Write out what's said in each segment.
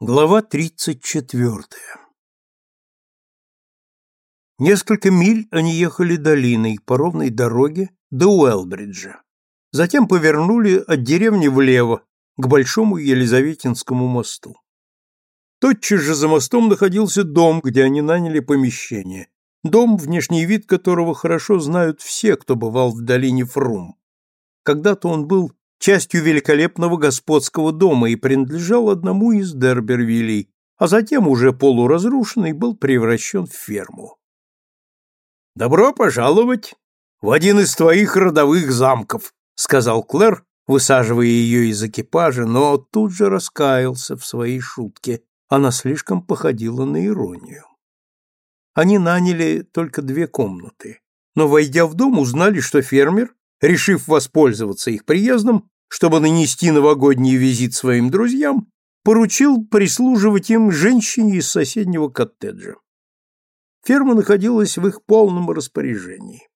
Глава 34. Несколько миль они ехали долиной по ровной дороге до Уэлбриджа. Затем повернули от деревни влево, к Большому Елизаветинскому мосту. Тотчас же за мостом находился дом, где они наняли помещение. Дом, внешний вид которого хорошо знают все, кто бывал в долине Фрум. Когда-то он был частью великолепного господского дома и принадлежал одному из Дербервилей, а затем уже полуразрушенный был превращен в ферму. «Добро пожаловать в один из твоих родовых замков», — сказал Клэр, высаживая ее из экипажа, но тут же раскаялся в своей шутке. Она слишком походила на иронию. Они наняли только две комнаты, но, войдя в дом, узнали, что фермер решив воспользоваться их приездом, чтобы нанести новогодний визит своим друзьям, поручил прислуживать им женщине из соседнего коттеджа. Ферма находилась в их полном распоряжении,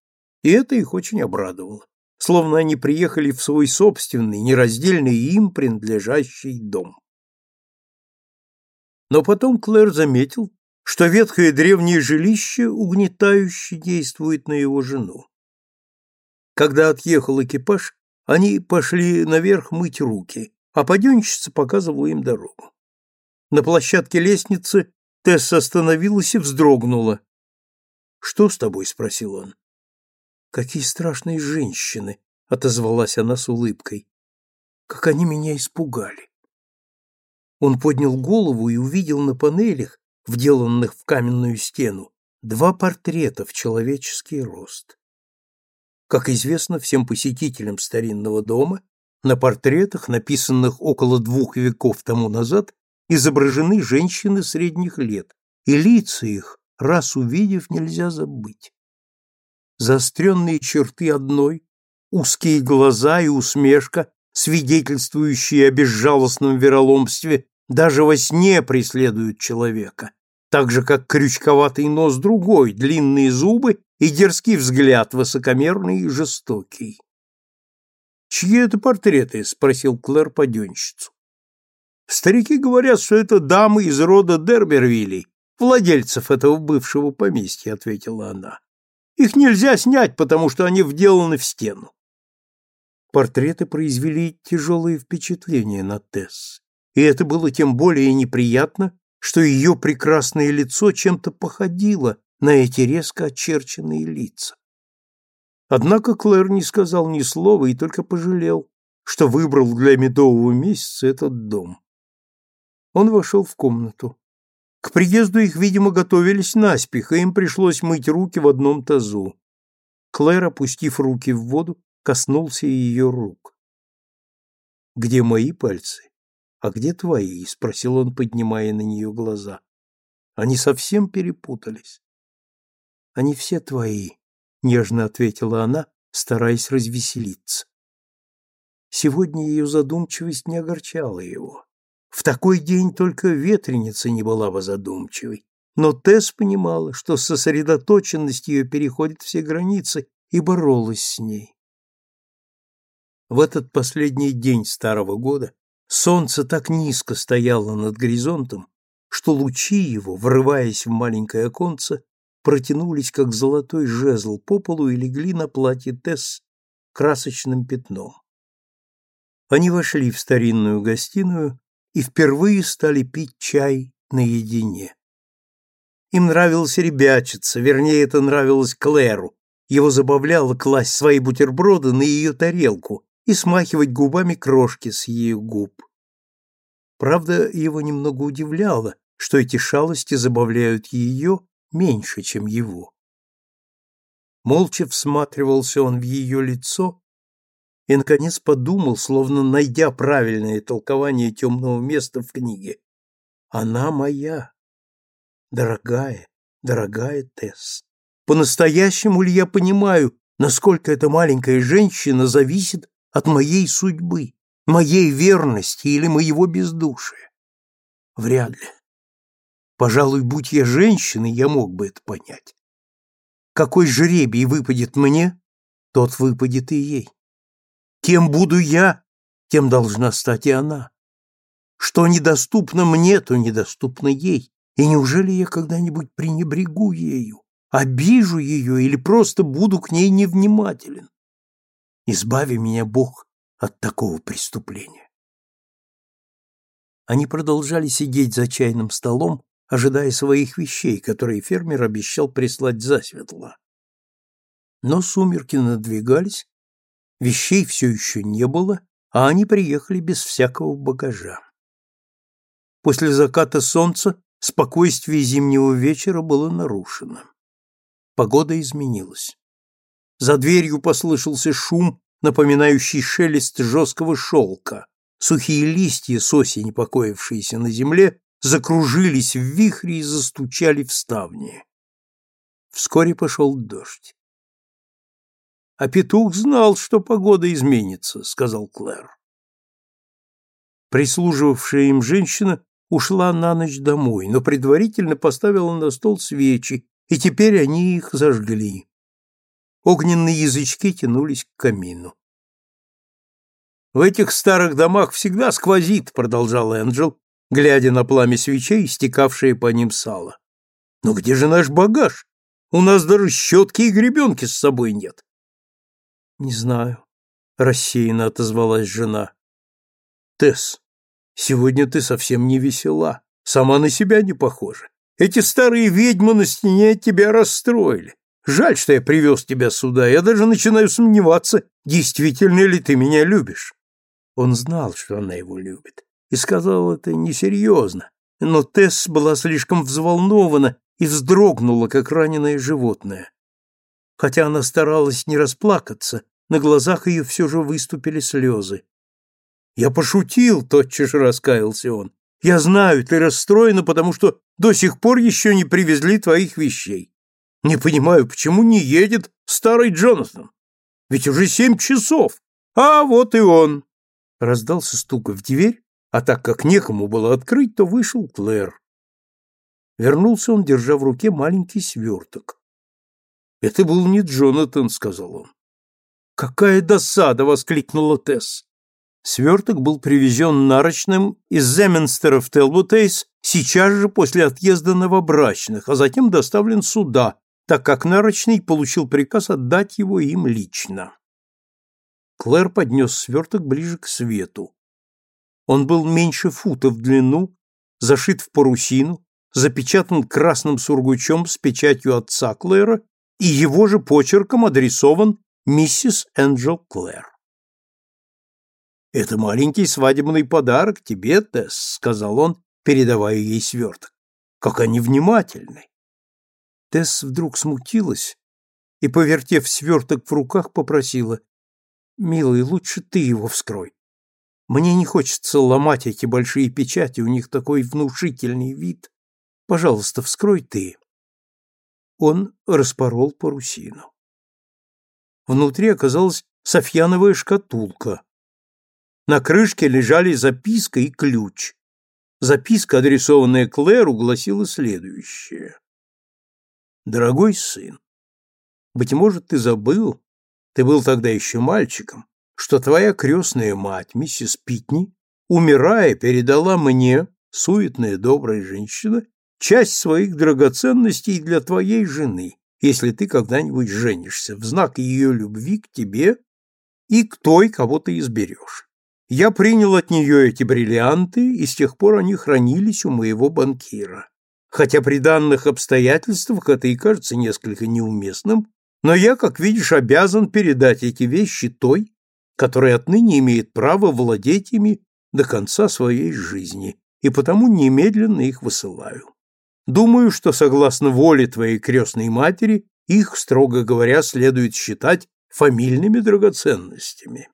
и это их очень обрадовало, словно они приехали в свой собственный, нераздельный им принадлежащий дом. Но потом Клэр заметил, что ветхое древнее жилище угнетающе действует на его жену. Когда отъехал экипаж, они пошли наверх мыть руки, а подъемщица показывала им дорогу. На площадке лестницы Тесса остановилась и вздрогнула. «Что с тобой?» — спросил он. «Какие страшные женщины!» — отозвалась она с улыбкой. «Как они меня испугали!» Он поднял голову и увидел на панелях, вделанных в каменную стену, два портрета в человеческий рост. Как известно всем посетителям старинного дома, на портретах, написанных около двух веков тому назад, изображены женщины средних лет, и лица их, раз увидев, нельзя забыть. Заостренные черты одной, узкие глаза и усмешка, свидетельствующие о безжалостном вероломстве, даже во сне преследуют человека, так же, как крючковатый нос другой, длинные зубы и дерзкий взгляд, высокомерный и жестокий. «Чьи это портреты?» — спросил Клэр паденщицу. «Старики говорят, что это дамы из рода Дербервилей, владельцев этого бывшего поместья», — ответила она. «Их нельзя снять, потому что они вделаны в стену». Портреты произвели тяжелое впечатление на Тесс, и это было тем более неприятно, что ее прекрасное лицо чем-то походило на эти резко очерченные лица. Однако Клэр не сказал ни слова и только пожалел, что выбрал для медового месяца этот дом. Он вошел в комнату. К приезду их, видимо, готовились наспех, и им пришлось мыть руки в одном тазу. Клэр, опустив руки в воду, коснулся ее рук. «Где мои пальцы? А где твои?» — спросил он, поднимая на нее глаза. Они совсем перепутались. Они все твои, нежно ответила она, стараясь развеселиться. Сегодня ее задумчивость не огорчала его. В такой день только ветреница не была бы задумчивой. Но Тесс понимала, что сосредоточенность ее переходит все границы, и боролась с ней. В этот последний день старого года солнце так низко стояло над горизонтом, что лучи его, врываясь в маленькое оконце, протянулись, как золотой жезл по полу и легли на платье Тесс красочным пятном. Они вошли в старинную гостиную и впервые стали пить чай наедине. Им нравилось ребячиться, вернее, это нравилось Клэру. Его забавляло класть свои бутерброды на ее тарелку и смахивать губами крошки с ее губ. Правда, его немного удивляло, что эти шалости забавляют ее, меньше, чем его. Молча всматривался он в ее лицо и, наконец, подумал, словно найдя правильное толкование темного места в книге. «Она моя, дорогая, дорогая Тесс. По-настоящему ли я понимаю, насколько эта маленькая женщина зависит от моей судьбы, моей верности или моего бездушия? Вряд ли. Пожалуй, будь я женщиной, я мог бы это понять. Какой жребий выпадет мне, тот выпадет и ей. Кем буду я, тем должна стать и она. Что недоступно мне, то недоступно ей. И неужели я когда-нибудь пренебрегу ею, обижу ее или просто буду к ней невнимателен? Избави меня, Бог, от такого преступления. Они продолжали сидеть за чайным столом, ожидая своих вещей, которые фермер обещал прислать засветло. Но сумерки надвигались, вещей все еще не было, а они приехали без всякого багажа. После заката солнца спокойствие зимнего вечера было нарушено. Погода изменилась. За дверью послышался шум, напоминающий шелест жесткого шелка. Сухие листья с осени, покоившиеся на земле, закружились в вихре и застучали в ставни. Вскоре пошел дождь. «А петух знал, что погода изменится», — сказал Клэр. Прислуживавшая им женщина ушла на ночь домой, но предварительно поставила на стол свечи, и теперь они их зажгли. Огненные язычки тянулись к камину. «В этих старых домах всегда сквозит», — продолжал Энджел, глядя на пламя свечей, стекавшее по ним сало. «Но где же наш багаж? У нас даже щетки и гребенки с собой нет». «Не знаю», — рассеянно отозвалась жена. «Тесс, Сегодня ты совсем не весела, сама на себя не похожа. Эти старые ведьмы на стене тебя расстроили. Жаль, что я привез тебя сюда. Я даже начинаю сомневаться, действительно ли ты меня любишь. Он знал, что она его любит, и сказал это несерьезно. Но Тесс была слишком взволнована и вздрогнула, как раненое животное. Хотя она старалась не расплакаться, на глазах ее все же выступили слезы. Я пошутил, тотчас же раскаялся он. Я знаю, ты расстроена, потому что до сих пор еще не привезли твоих вещей. Не понимаю, почему не едет старый Джонатан? Ведь уже семь часов. А вот и он. Раздался стук в дверь, а так как некому было открыть, то вышел Клэр. Вернулся он, держа в руке маленький сверток. «Это был не Джонатан», — сказал он. «Какая досада!» — воскликнула Тесс. Сверток был привезен нарочным из Земенстера в Телбутейс сейчас же после отъезда новобрачных, а затем доставлен сюда, так как нарочный получил приказ отдать его им лично. Клэр поднес сверток ближе к свету. Он был меньше фута в длину, зашит в парусину, запечатан красным сургучом с печатью отца Клэра и его же почерком адресован миссис Энджел Клэр. «Это маленький свадебный подарок тебе, Тесс», — сказал он, передавая ей сверток. «Как они внимательны!» Тесс вдруг смутилась и, повертев сверток в руках, попросила, «Милый, лучше ты его вскрой. Мне не хочется ломать эти большие печати, у них такой внушительный вид. Пожалуйста, вскрой ты». Он распорол парусину. Внутри оказалась софьяновая шкатулка, на крышке лежали записка и ключ. Записка, адресованная Клэру, гласила следующее. «Дорогой сын, быть может, ты забыл, ты был тогда еще мальчиком, что твоя крестная мать, миссис Питни, умирая, передала мне, суетная добрая женщина, часть своих драгоценностей для твоей жены, если ты когда-нибудь женишься, в знак ее любви к тебе и к той, кого ты изберешь. Я принял от нее эти бриллианты, и с тех пор они хранились у моего банкира. Хотя при данных обстоятельствах это и кажется несколько неуместным, но я, как видишь, обязан передать эти вещи той, которая отныне имеет право владеть ими до конца своей жизни, и потому немедленно их высылаю. Думаю, что, согласно воле твоей крестной матери, их, строго говоря, следует считать фамильными драгоценностями.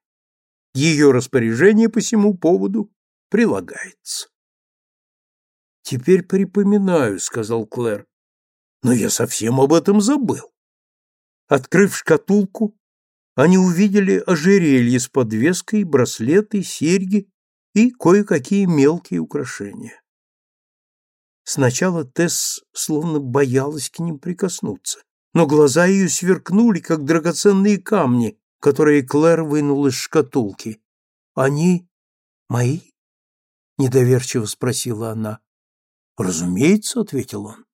Ее распоряжение по всему поводу прилагается. «Теперь припоминаю», — сказал Клэр, — «но я совсем об этом забыл». Открыв шкатулку, они увидели ожерелье с подвеской, браслеты, серьги и кое-какие мелкие украшения. Сначала Тесс словно боялась к ним прикоснуться, но глаза ее сверкнули, как драгоценные камни, которые Клэр вынул из шкатулки. Они мои? недоверчиво спросила она. Разумеется, ответил он.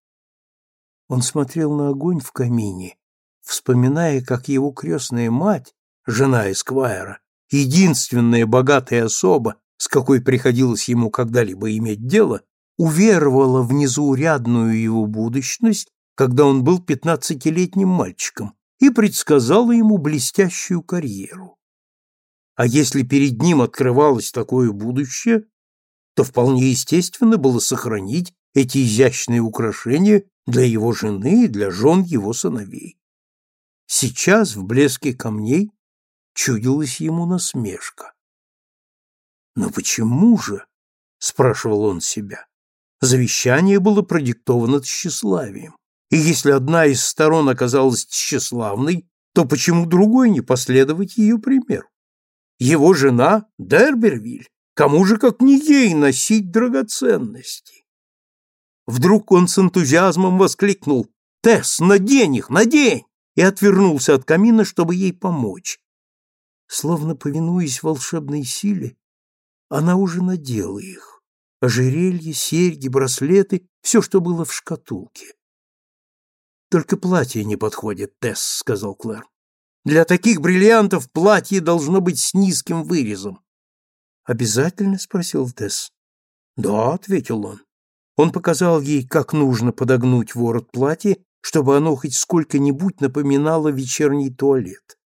Он смотрел на огонь в камине, вспоминая, как его крестная мать, жена Эсквайра, единственная богатая особа, с какой приходилось ему когда-либо иметь дело, уверовала в незаурядную его будущность, когда он был пятнадцатилетним мальчиком, и предсказала ему блестящую карьеру. А если перед ним открывалось такое будущее, то вполне естественно было сохранить эти изящные украшения для его жены и для жен его сыновей. Сейчас в блеске камней чудилась ему насмешка. «Но почему же?» — спрашивал он себя. Завещание было продиктовано тщеславием. И если одна из сторон оказалась тщеславной, то почему другой не последовать ее примеру? Его жена — Дербервиль. Кому же, как не ей, носить драгоценности? Вдруг он с энтузиазмом воскликнул «Тесс, надень их, надень!» И отвернулся от камина, чтобы ей помочь. Словно повинуясь волшебной силе, она уже надела их. Ожерелье, серьги, браслеты, все, что было в шкатулке. «Только платье не подходит, Тесс», — сказал Клэр. «Для таких бриллиантов платье должно быть с низким вырезом». «Обязательно?» — спросил Тесс. «Да», — ответил он. Он показал ей, как нужно подогнуть ворот платья, чтобы оно хоть сколько-нибудь напоминало вечерний туалет.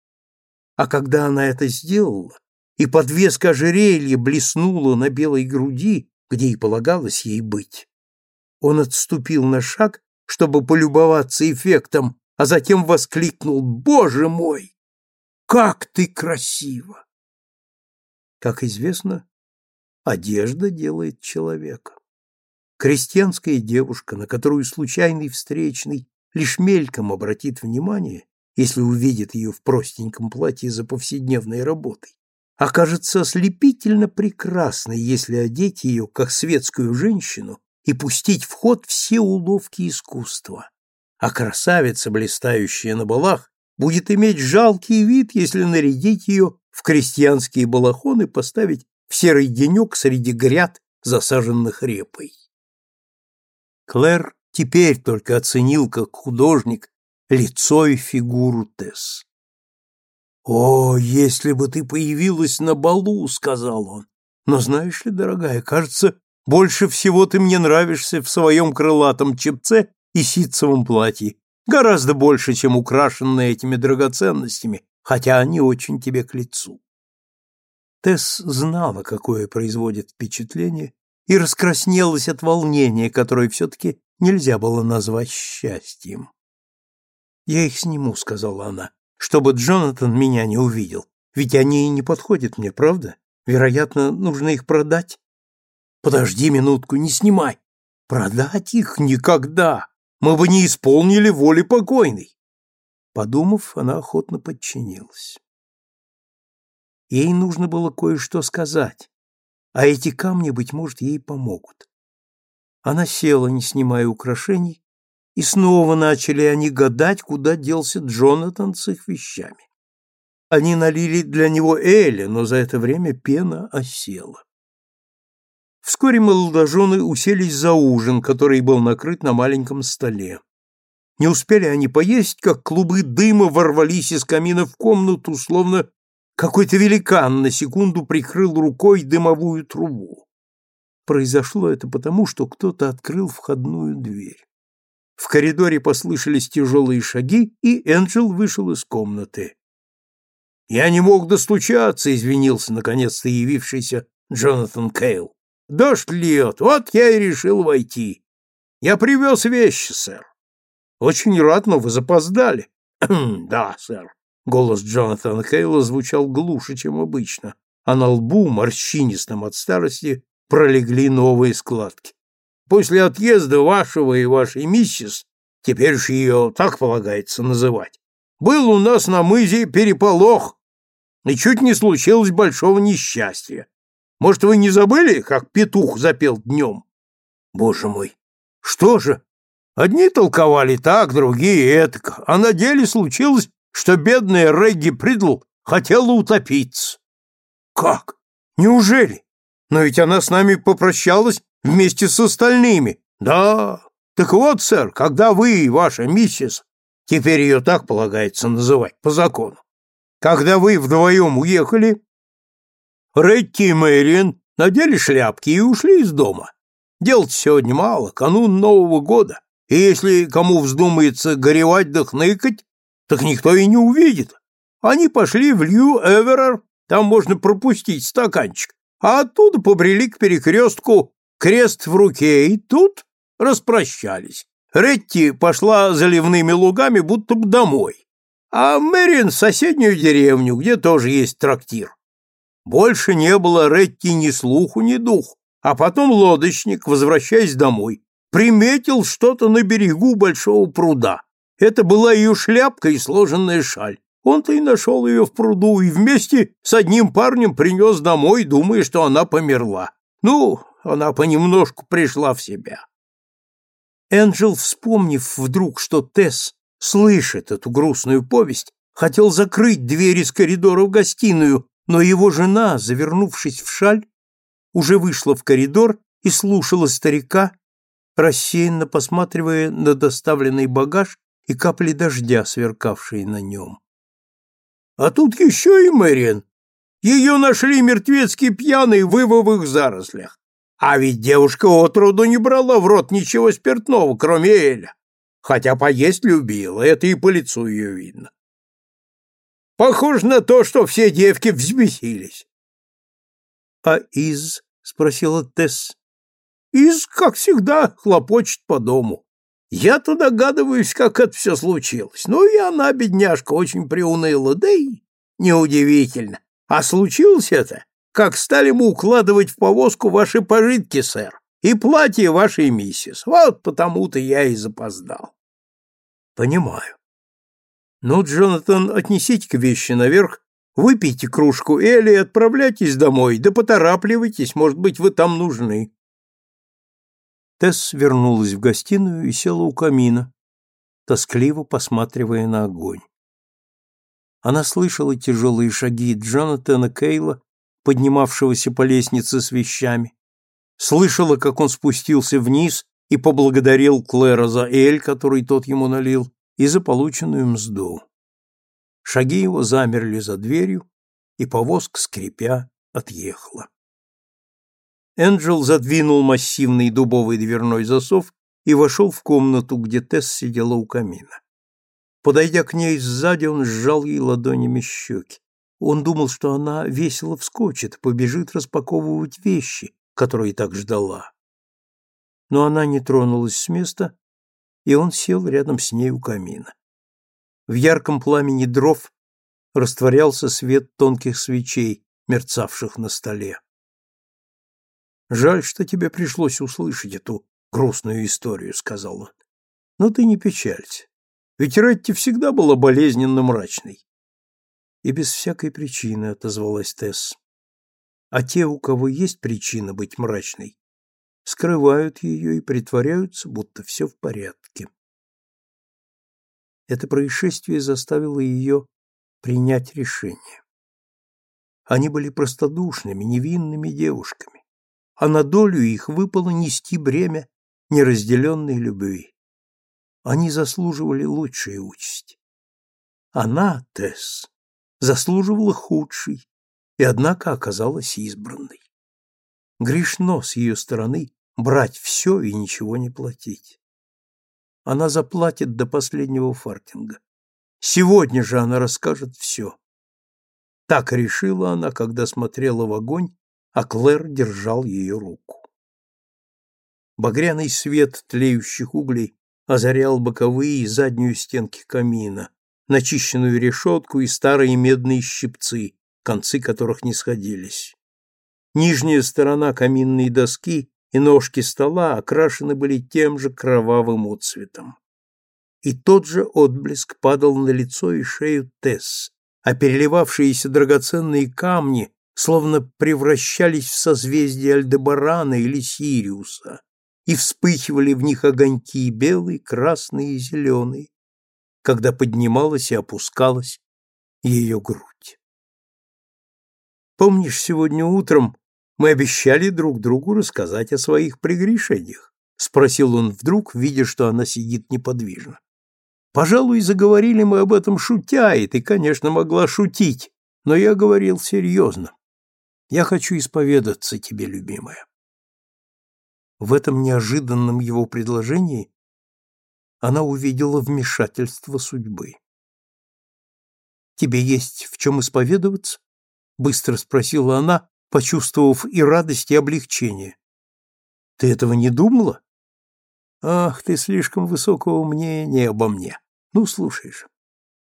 А когда она это сделала, и подвеска ожерелья блеснула на белой груди, где и полагалось ей быть, он отступил на шаг, чтобы полюбоваться эффектом, а затем воскликнул «Боже мой! Как ты красива!» Как известно, одежда делает человека. Крестьянская девушка, на которую случайный встречный лишь мельком обратит внимание, если увидит ее в простеньком платье за повседневной работой, окажется ослепительно прекрасной, если одеть ее, как светскую женщину, и пустить в ход все уловки искусства. А красавица, блистающая на балах, будет иметь жалкий вид, если нарядить ее в крестьянские балахоны и поставить в серый денек среди гряд, засаженных репой. Клэр теперь только оценил как художник лицо и фигуру Тесс. «О, если бы ты появилась на балу!» — сказал он. «Но знаешь ли, дорогая, кажется, больше всего ты мне нравишься в своем крылатом чепце и ситцевом платье, гораздо больше, чем украшенная этими драгоценностями, хотя они очень тебе к лицу». Тесс знала, какое производит впечатление, и раскраснелась от волнения, которое все-таки нельзя было назвать счастьем. «Я их сниму», — сказала она, — «чтобы Джонатан меня не увидел. Ведь они не подходят мне, правда? Вероятно, нужно их продать». «Подожди минутку, не снимай. Продать их никогда. Мы бы не исполнили воли покойной». Подумав, она охотно подчинилась. Ей нужно было кое-что сказать, а эти камни, быть может, ей помогут. Она села, не снимая украшений, и снова начали они гадать, куда делся Джонатан с их вещами. Они налили для него Эля, но за это время пена осела. Вскоре молодожены уселись за ужин, который был накрыт на маленьком столе. Не успели они поесть, как клубы дыма ворвались из камина в комнату, словно какой-то великан на секунду прикрыл рукой дымовую трубу. Произошло это потому, что кто-то открыл входную дверь. В коридоре послышались тяжелые шаги, и Энджел вышел из комнаты. «Я не мог достучаться», — извинился наконец-то явившийся Джонатан Кейл. «Дождь льет, вот я и решил войти. Я привез вещи, сэр. Очень рад, но вы запоздали». «Да, сэр». Голос Джонатана Кейла звучал глуше, чем обычно, а на лбу, морщинистом от старости, пролегли новые складки. После отъезда вашего и вашей миссис, теперь же ее так полагается называть, был у нас на мызе переполох, и чуть не случилось большого несчастья. Может, вы не забыли, как петух запел днем? Боже мой, что же? Одни толковали так, другие этак, а на деле случилось, что бедная Регги Придл хотела утопиться. Как? Неужели? Но ведь она с нами попрощалась вместе с остальными. Да, так вот, сэр, когда вы и ваша миссис, теперь ее так полагается называть по закону, когда вы вдвоем уехали, Ретти и Мэриан надели шляпки и ушли из дома. Делать сегодня мало, канун Нового года, и если кому вздумается горевать да хныкать, так никто и не увидит. Они пошли в Лью-Эверер, там можно пропустить стаканчик, а оттуда побрели к перекрестку, крест в руке, и тут распрощались. Ретти пошла заливными лугами, будто бы домой, а Мэрин в соседнюю деревню, где тоже есть трактир. Больше не было Ретти ни слуху, ни духу, а потом лодочник, возвращаясь домой, приметил что-то на берегу большого пруда. Это была ее шляпка и сложенная шаль. Он-то и нашел ее в пруду и вместе с одним парнем принес домой, думая, что она померла. Ну, она понемножку пришла в себя. Энджел, вспомнив вдруг, что Тесс слышит эту грустную повесть, хотел закрыть дверь из коридора в гостиную, но его жена, завернувшись в шаль, уже вышла в коридор и слушала старика, рассеянно посматривая на доставленный багаж и капли дождя, сверкавшие на нем. А тут еще и Мэриан. Ее нашли мертвецки пьяной в ивовых зарослях. А ведь девушка отроду не брала в рот ничего спиртного, кроме Эля. Хотя поесть любила, это и по лицу ее видно. Похоже на то, что все девки взбесились. — А из? — спросила Тесс. — Из, как всегда, хлопочет по дому. Я-то догадываюсь, как это все случилось. Ну и она, бедняжка, очень приуныла, да и неудивительно. А случилось это, как стали мы укладывать в повозку ваши пожитки, сэр, и платье вашей миссис. Вот потому-то я и запоздал. Понимаю. Ну, Джонатан, отнесите-ка вещи наверх, выпейте кружку Эли и отправляйтесь домой, да поторапливайтесь, может быть, вы там нужны. Тесс вернулась в гостиную и села у камина, тоскливо посматривая на огонь. Она слышала тяжелые шаги Джонатана Кейла, поднимавшегося по лестнице с вещами, слышала, как он спустился вниз и поблагодарил Клэра за эль, который тот ему налил, и за полученную мзду. Шаги его замерли за дверью, и повозка, скрипя, отъехала. Энджел задвинул массивный дубовый дверной засов и вошел в комнату, где Тесс сидела у камина. Подойдя к ней сзади, он сжал ей ладонями щеки. Он думал, что она весело вскочит, побежит распаковывать вещи, которые так ждала. Но она не тронулась с места, и он сел рядом с ней у камина. В ярком пламени дров растворялся свет тонких свечей, мерцавших на столе. Жаль, что тебе пришлось услышать эту грустную историю, сказал он. Но ты не печалься. Ведь Ретти всегда была болезненно мрачной. И без всякой причины отозвалась Тесс. А те, у кого есть причина быть мрачной, скрывают ее и притворяются, будто все в порядке. Это происшествие заставило ее принять решение. Они были простодушными, невинными девушками а на долю их выпало нести бремя неразделенной любви. Они заслуживали лучшей участи. Она, Тесс, заслуживала худшей, и однако оказалась избранной. Грешно с ее стороны брать все и ничего не платить. Она заплатит до последнего фартинга. Сегодня же она расскажет все. Так решила она, когда смотрела в огонь а Клэр держал ее руку. Багряный свет тлеющих углей озарял боковые и заднюю стенки камина, начищенную решетку и старые медные щипцы, концы которых не сходились. Нижняя сторона каминной доски и ножки стола окрашены были тем же кровавым отцветом. И тот же отблеск падал на лицо и шею Тесс, а переливавшиеся драгоценные камни словно превращались в созвездия Альдебарана или Сириуса, и вспыхивали в них огоньки белый, красный и зеленый, когда поднималась и опускалась ее грудь. Помнишь, сегодня утром Мы обещали друг другу рассказать о своих прегрешениях, спросил он вдруг, видя, что она сидит неподвижно. Пожалуй, заговорили мы об этом шутя, и ты, конечно, могла шутить, но я говорил серьезно. Я хочу исповедаться тебе, любимая. В этом неожиданном его предложении она увидела вмешательство судьбы. «Тебе есть в чем исповедоваться?» — быстро спросила она, почувствовав и радость, и облегчение. «Ты этого не думала?» «Ах, ты слишком высокого мнения обо мне. Ну, слушай же,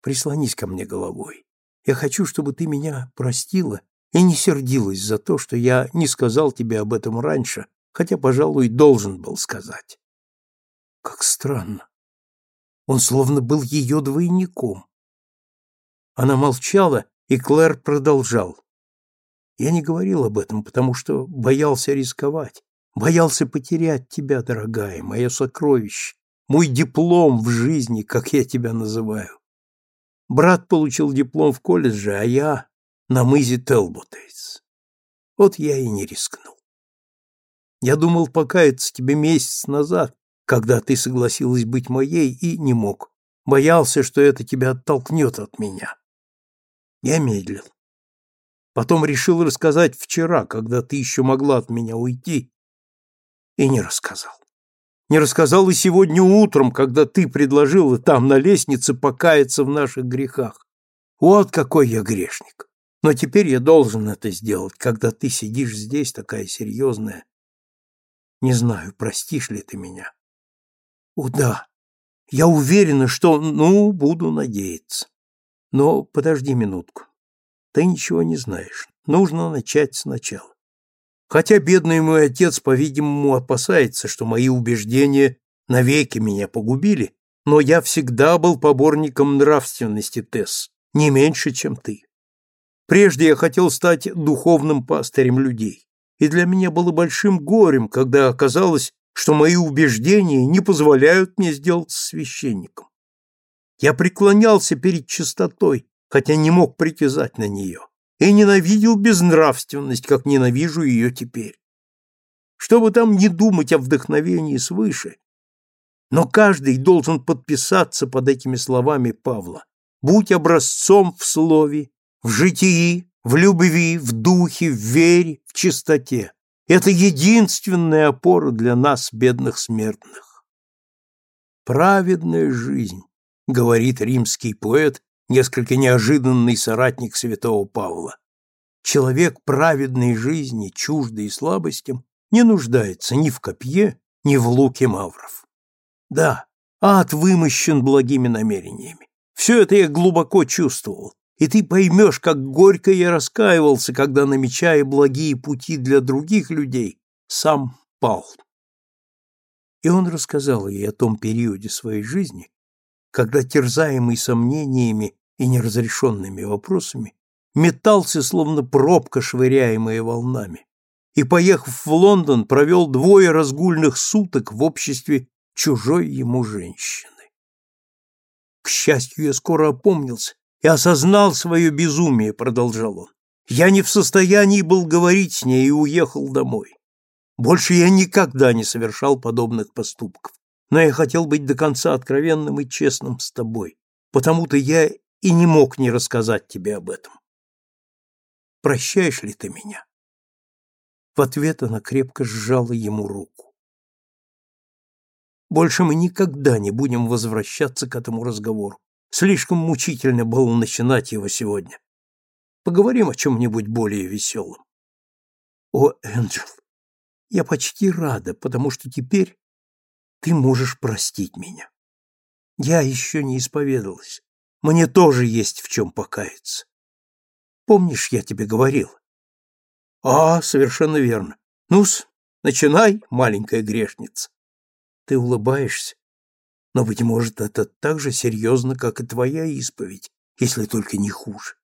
прислонись ко мне головой. Я хочу, чтобы ты меня простила и не сердилась за то, что я не сказал тебе об этом раньше, хотя, пожалуй, должен был сказать». Как странно. Он словно был ее двойником. Она молчала, и Клэр продолжал. Я не говорил об этом, потому что боялся рисковать, боялся потерять тебя, дорогая, мое сокровище, мой диплом в жизни, как я тебя называю. Брат получил диплом в колледже, а я на мызе Телботейс. Вот я и не рискнул. Я думал покаяться тебе месяц назад, когда ты согласилась быть моей, и не мог. Боялся, что это тебя оттолкнет от меня. Я медлил. Потом решил рассказать вчера, когда ты еще могла от меня уйти, и не рассказал. Не рассказал и сегодня утром, когда ты предложила там на лестнице покаяться в наших грехах. Вот какой я грешник. Но теперь я должен это сделать, когда ты сидишь здесь такая серьезная. Не знаю, простишь ли ты меня. О, да. Я уверена, что... Ну, буду надеяться. Но подожди минутку. Ты ничего не знаешь. Нужно начать сначала. Хотя бедный мой отец, по-видимому, опасается, что мои убеждения навеки меня погубили, но я всегда был поборником нравственности, Тесс, не меньше, чем ты. Прежде я хотел стать духовным пастырем людей, и для меня было большим горем, когда оказалось, что мои убеждения не позволяют мне сделаться священником. Я преклонялся перед чистотой, хотя не мог притязать на нее, и ненавидел безнравственность, как ненавижу ее теперь. Что бы там ни думать о вдохновении свыше, но каждый должен подписаться под этими словами Павла. Будь образцом в слове, в житии, в любви, в духе, в вере, в чистоте. Это единственная опора для нас, бедных смертных. Праведная жизнь, говорит римский поэт, несколько неожиданный соратник святого Павла. Человек праведной жизни, чуждый слабостям, не нуждается ни в копье, ни в луке мавров. Да, ад вымощен благими намерениями. Все это я глубоко чувствовал, и ты поймешь, как горько я раскаивался, когда, намечая благие пути для других людей, сам пал. И он рассказал ей о том периоде своей жизни, когда, терзаемый сомнениями и неразрешенными вопросами, метался, словно пробка, швыряемая волнами, и, поехав в Лондон, провел двое разгульных суток в обществе чужой ему женщины. К счастью, я скоро опомнился и осознал свое безумие, продолжал он. Я не в состоянии был говорить с ней и уехал домой. Больше я никогда не совершал подобных поступков, но я хотел быть до конца откровенным и честным с тобой, потому-то я и не мог не рассказать тебе об этом. Прощаешь ли ты меня? В ответ она крепко сжала ему руку. Больше мы никогда не будем возвращаться к этому разговору. Слишком мучительно было начинать его сегодня. Поговорим о чем-нибудь более веселом. О, Энджел, я почти рада, потому что теперь ты можешь простить меня. Я еще не исповедалась. Мне тоже есть в чем покаяться. Помнишь, я тебе говорил? А, совершенно верно. Ну-с, начинай, маленькая грешница. Ты улыбаешься, но, быть может, это так же серьезно, как и твоя исповедь, если только не хуже.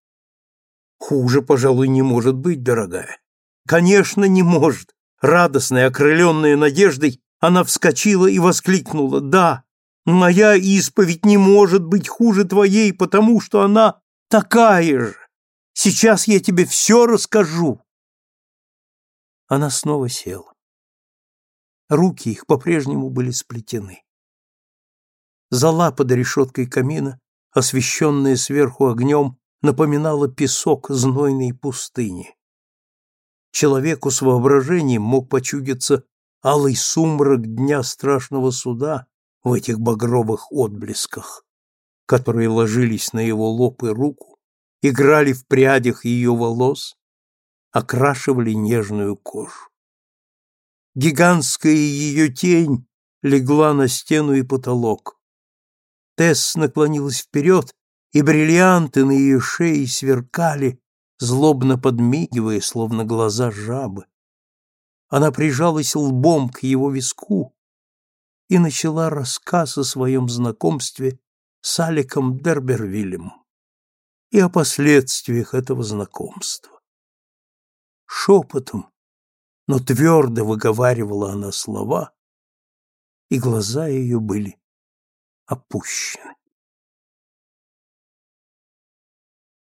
Хуже, пожалуй, не может быть, дорогая. Конечно, не может. Радостная, окрыленная надеждой, она вскочила и воскликнула «Да, моя исповедь не может быть хуже твоей, потому что она такая же. Сейчас я тебе все расскажу». Она снова села. Руки их по-прежнему были сплетены. Зола под решеткой камина, освещенная сверху огнем, напоминала песок знойной пустыни. Человеку с воображением мог почудиться алый сумрак дня страшного суда в этих багровых отблесках, которые ложились на его лоб и руку, играли в прядях ее волос, окрашивали нежную кожу. Гигантская ее тень легла на стену и потолок. Тесс наклонилась вперед, и бриллианты на ее шее сверкали, злобно подмигивая, словно глаза жабы. Она прижалась лбом к его виску и начала рассказ о своем знакомстве с Аликом Дербервиллем и о последствиях этого знакомства. Шепотом, но твердо выговаривала она слова, и глаза ее были а опущены.